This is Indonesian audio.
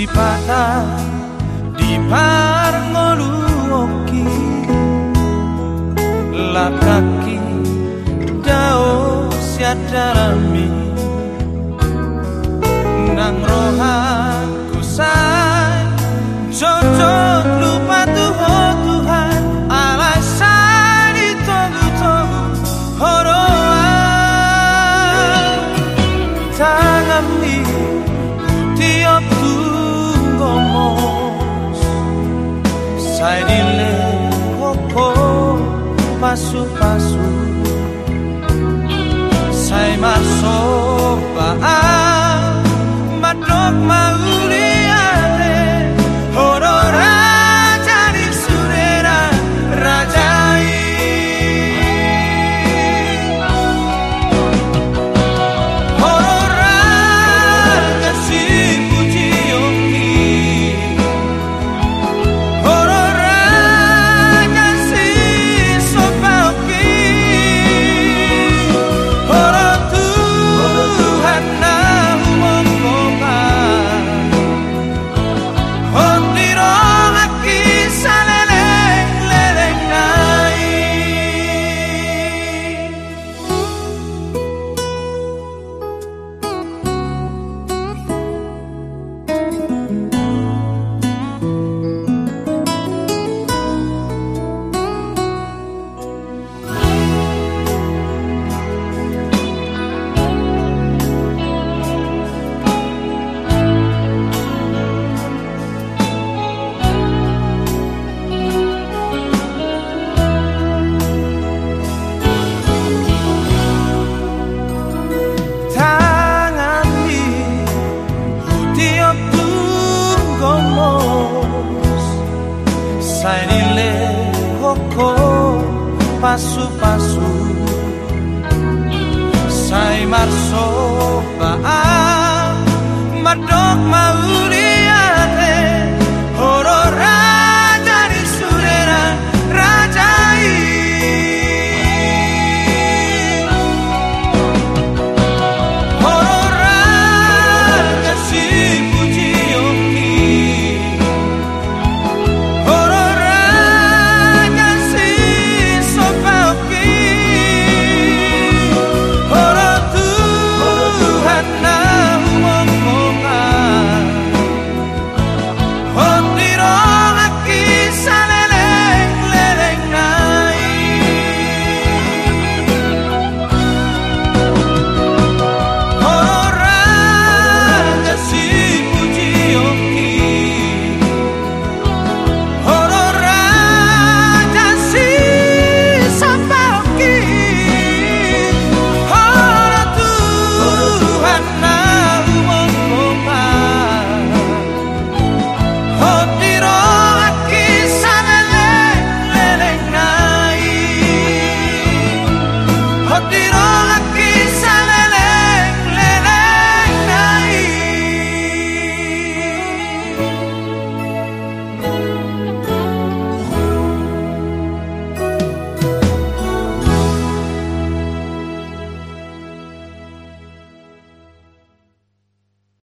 di patah di parngoluoki lataki dao siadaram ya masuk pasu Saya masuk paang ah, Madok mau pasu-pasu. Sai marso ba ah, madok mauri